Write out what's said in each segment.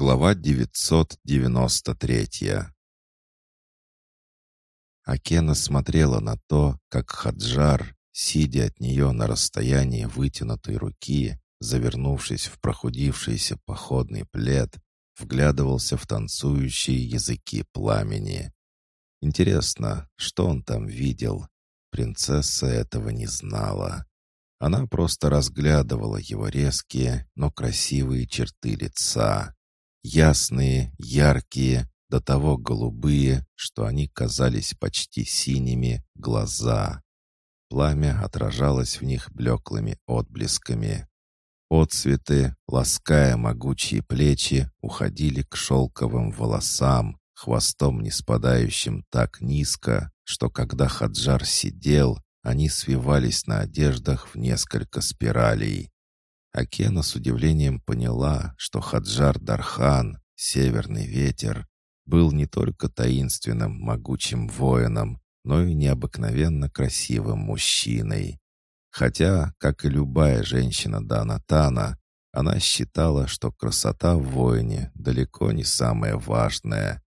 Глава 993 Акена смотрела на то, как Хаджар, сидя от нее на расстоянии вытянутой руки, завернувшись в прохудившийся походный плед, вглядывался в танцующие языки пламени. Интересно, что он там видел? Принцесса этого не знала. Она просто разглядывала его резкие, но красивые черты лица. Ясные, яркие, до того голубые, что они казались почти синими, глаза. Пламя отражалось в них блеклыми отблесками. Отцветы, лаская могучие плечи, уходили к шелковым волосам, хвостом не спадающим так низко, что когда Хаджар сидел, они свивались на одеждах в несколько спиралей. Акена с удивлением поняла, что Хаджар Дархан, северный ветер, был не только таинственным, могучим воином, но и необыкновенно красивым мужчиной. Хотя, как и любая женщина Данатана, она считала, что красота в воине далеко не самое важное.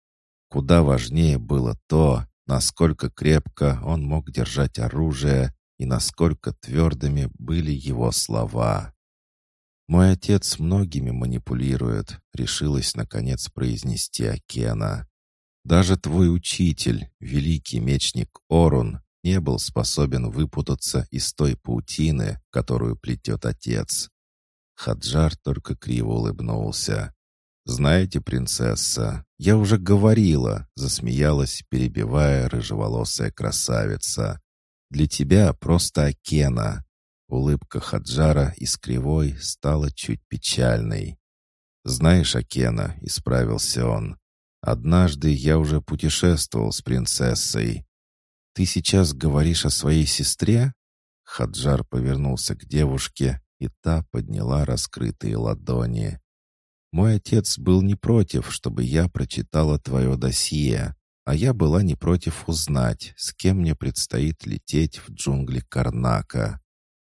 Куда важнее было то, насколько крепко он мог держать оружие и насколько твердыми были его слова. «Мой отец многими манипулирует», — решилась, наконец, произнести Акена. «Даже твой учитель, великий мечник Орун, не был способен выпутаться из той паутины, которую плетет отец». Хаджар только криво улыбнулся. «Знаете, принцесса, я уже говорила», — засмеялась, перебивая рыжеволосая красавица. «Для тебя просто Акена. Улыбка Хаджара из кривой стала чуть печальной. «Знаешь, Акена», — исправился он, — «однажды я уже путешествовал с принцессой». «Ты сейчас говоришь о своей сестре?» Хаджар повернулся к девушке, и та подняла раскрытые ладони. «Мой отец был не против, чтобы я прочитала твое досье, а я была не против узнать, с кем мне предстоит лететь в джунгли Карнака.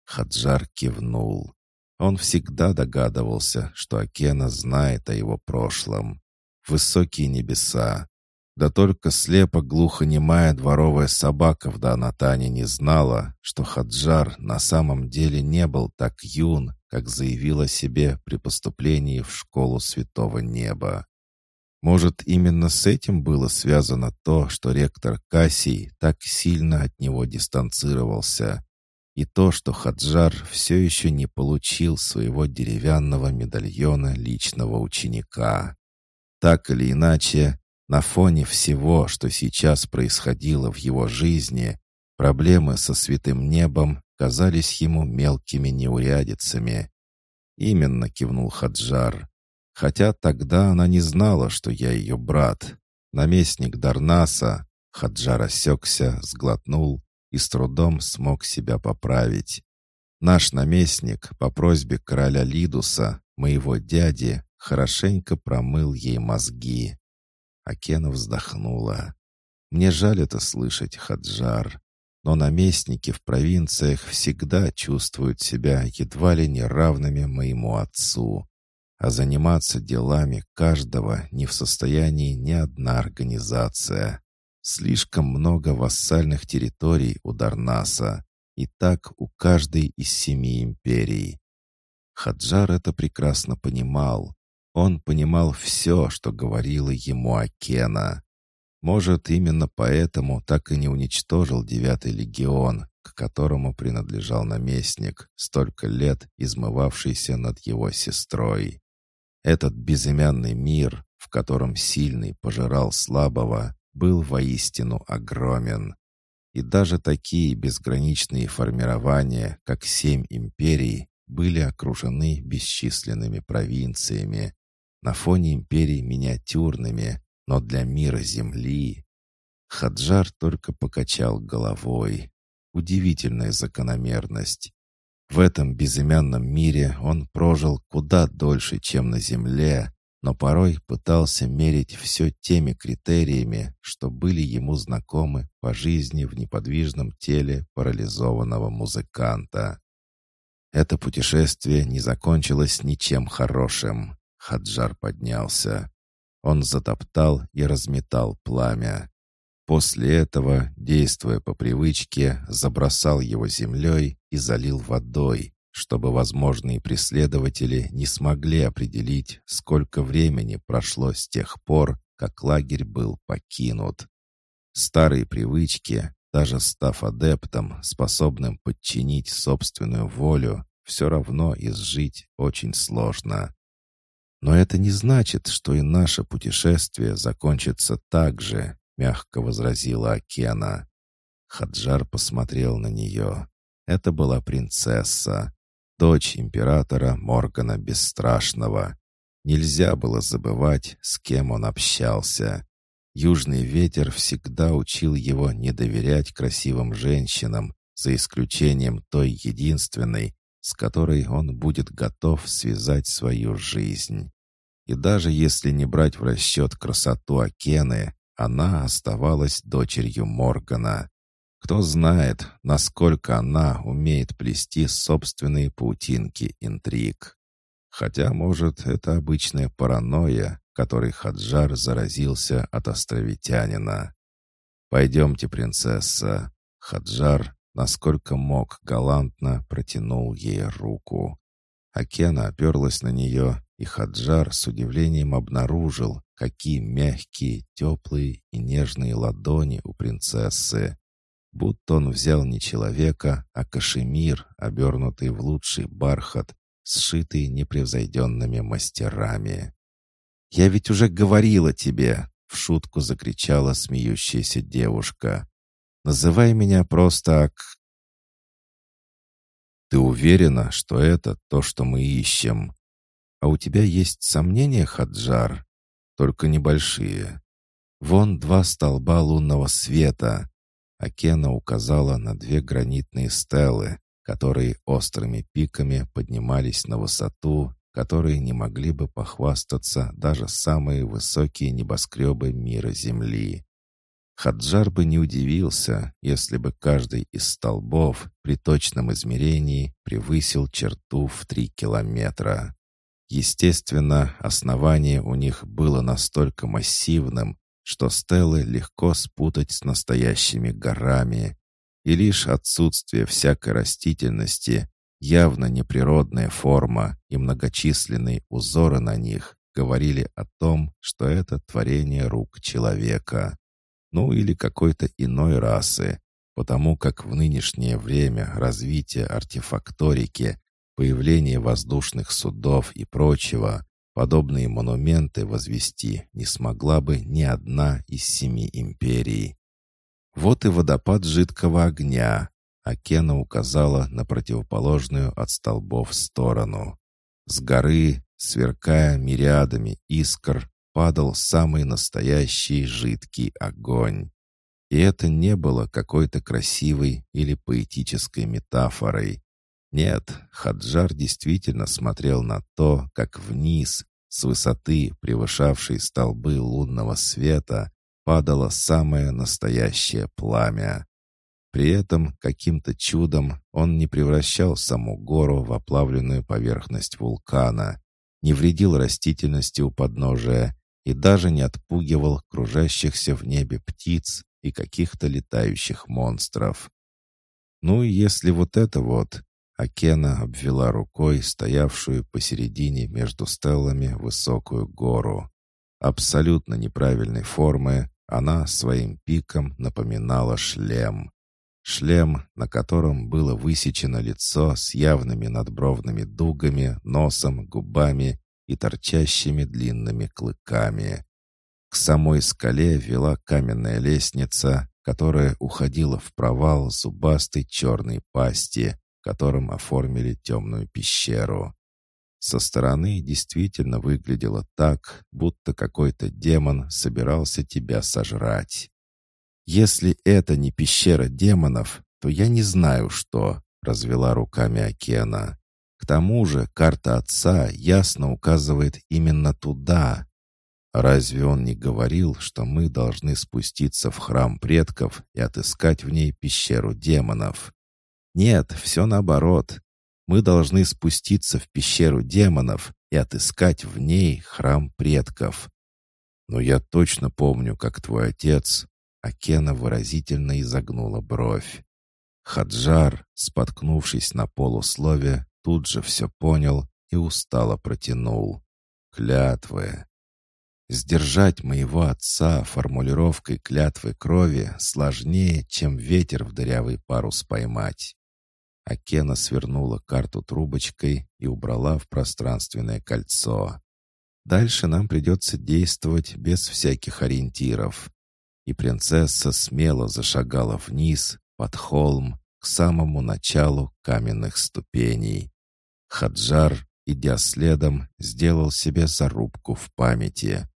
Хаджар кивнул. Он всегда догадывался, что Акена знает о его прошлом. Высокие небеса. Да только слепо глухонемая дворовая собака в Данатане не знала, что Хаджар на самом деле не был так юн, как заявил о себе при поступлении в школу Святого Неба. Может, именно с этим было связано то, что ректор Кассий так сильно от него дистанцировался, и то, что Хаджар все еще не получил своего деревянного медальона личного ученика. Так или иначе, на фоне всего, что сейчас происходило в его жизни, проблемы со святым небом казались ему мелкими неурядицами. «Именно», — кивнул Хаджар. «Хотя тогда она не знала, что я ее брат. Наместник Дарнаса...» Хаджар осекся, сглотнул и с трудом смог себя поправить. Наш наместник по просьбе короля Лидуса, моего дяди, хорошенько промыл ей мозги. Акена вздохнула. «Мне жаль это слышать, Хаджар, но наместники в провинциях всегда чувствуют себя едва ли не равными моему отцу, а заниматься делами каждого не в состоянии ни одна организация. Слишком много вассальных территорий у Дарнаса, и так у каждой из семи империй. Хаджар это прекрасно понимал. Он понимал все, что говорила ему Акена. Может, именно поэтому так и не уничтожил девятый легион, к которому принадлежал наместник, столько лет измывавшийся над его сестрой. Этот безымянный мир, в котором сильный пожирал слабого, был воистину огромен. И даже такие безграничные формирования, как семь империй, были окружены бесчисленными провинциями, на фоне империй миниатюрными, но для мира Земли. Хаджар только покачал головой. Удивительная закономерность. В этом безымянном мире он прожил куда дольше, чем на Земле, но порой пытался мерить все теми критериями, что были ему знакомы по жизни в неподвижном теле парализованного музыканта. Это путешествие не закончилось ничем хорошим. Хаджар поднялся. Он затоптал и разметал пламя. После этого, действуя по привычке, забросал его землей и залил водой, чтобы возможные преследователи не смогли определить, сколько времени прошло с тех пор, как лагерь был покинут. Старые привычки, даже став адептом, способным подчинить собственную волю, все равно изжить очень сложно. Но это не значит, что и наше путешествие закончится так же, мягко возразила Акена. Хаджар посмотрел на нее. Это была принцесса, дочь императора Моргана Бесстрашного. Нельзя было забывать, с кем он общался. Южный ветер всегда учил его не доверять красивым женщинам, за исключением той единственной, с которой он будет готов связать свою жизнь. И даже если не брать в расчет красоту Акены, она оставалась дочерью Моргана. Кто знает, насколько она умеет плести собственные паутинки интриг. Хотя, может, это обычная паранойя, которой Хаджар заразился от островитянина. «Пойдемте, принцесса». Хаджар, насколько мог, галантно протянул ей руку. Акена оперлась на нее, и Хаджар с удивлением обнаружил, какие мягкие, теплые и нежные ладони у принцессы. Будто он взял не человека, а кашемир, обернутый в лучший бархат, сшитый непревзойденными мастерами. «Я ведь уже говорила тебе!» — в шутку закричала смеющаяся девушка. «Называй меня просто Ак...» «Ты уверена, что это то, что мы ищем? А у тебя есть сомнения, Хаджар?» только небольшие. Вон два столба лунного света. Акена указала на две гранитные стелы, которые острыми пиками поднимались на высоту, которые не могли бы похвастаться даже самые высокие небоскребы мира Земли. Хаджар бы не удивился, если бы каждый из столбов при точном измерении превысил черту в три километра. Естественно, основание у них было настолько массивным, что стелы легко спутать с настоящими горами, и лишь отсутствие всякой растительности, явно неприродная форма и многочисленные узоры на них говорили о том, что это творение рук человека, ну или какой-то иной расы, потому как в нынешнее время развития артефакторики появление воздушных судов и прочего, подобные монументы возвести не смогла бы ни одна из семи империй. Вот и водопад жидкого огня, а Кена указала на противоположную от столбов сторону. С горы, сверкая мириадами искр, падал самый настоящий жидкий огонь. И это не было какой-то красивой или поэтической метафорой. Нет, Хаджар действительно смотрел на то, как вниз, с высоты, превышавшей столбы лунного света, падало самое настоящее пламя. При этом каким-то чудом он не превращал саму гору в оплавленную поверхность вулкана, не вредил растительности у подножия и даже не отпугивал кружащихся в небе птиц и каких-то летающих монстров. Ну и если вот это вот, Акена обвела рукой стоявшую посередине между стеллами высокую гору. Абсолютно неправильной формы она своим пиком напоминала шлем. Шлем, на котором было высечено лицо с явными надбровными дугами, носом, губами и торчащими длинными клыками. К самой скале вела каменная лестница, которая уходила в провал зубастой черной пасти, которым оформили темную пещеру. Со стороны действительно выглядело так, будто какой-то демон собирался тебя сожрать. «Если это не пещера демонов, то я не знаю, что», — развела руками Акена. «К тому же карта отца ясно указывает именно туда. Разве он не говорил, что мы должны спуститься в храм предков и отыскать в ней пещеру демонов?» Нет, все наоборот. Мы должны спуститься в пещеру демонов и отыскать в ней храм предков. Но я точно помню, как твой отец... Акена выразительно изогнула бровь. Хаджар, споткнувшись на полуслове, тут же все понял и устало протянул. Клятвы. Сдержать моего отца формулировкой клятвы крови сложнее, чем ветер в дырявый парус поймать. Акена свернула карту трубочкой и убрала в пространственное кольцо. Дальше нам придется действовать без всяких ориентиров. И принцесса смело зашагала вниз, под холм, к самому началу каменных ступеней. Хаджар, идя следом, сделал себе зарубку в памяти.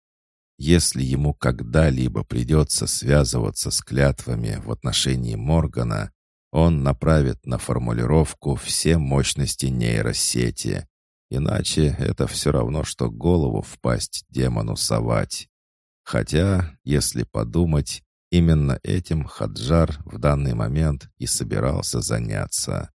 Если ему когда-либо придется связываться с клятвами в отношении Моргана, он направит на формулировку все мощности нейросети. Иначе это все равно, что голову впасть демону совать. Хотя, если подумать, именно этим Хаджар в данный момент и собирался заняться.